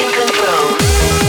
in control.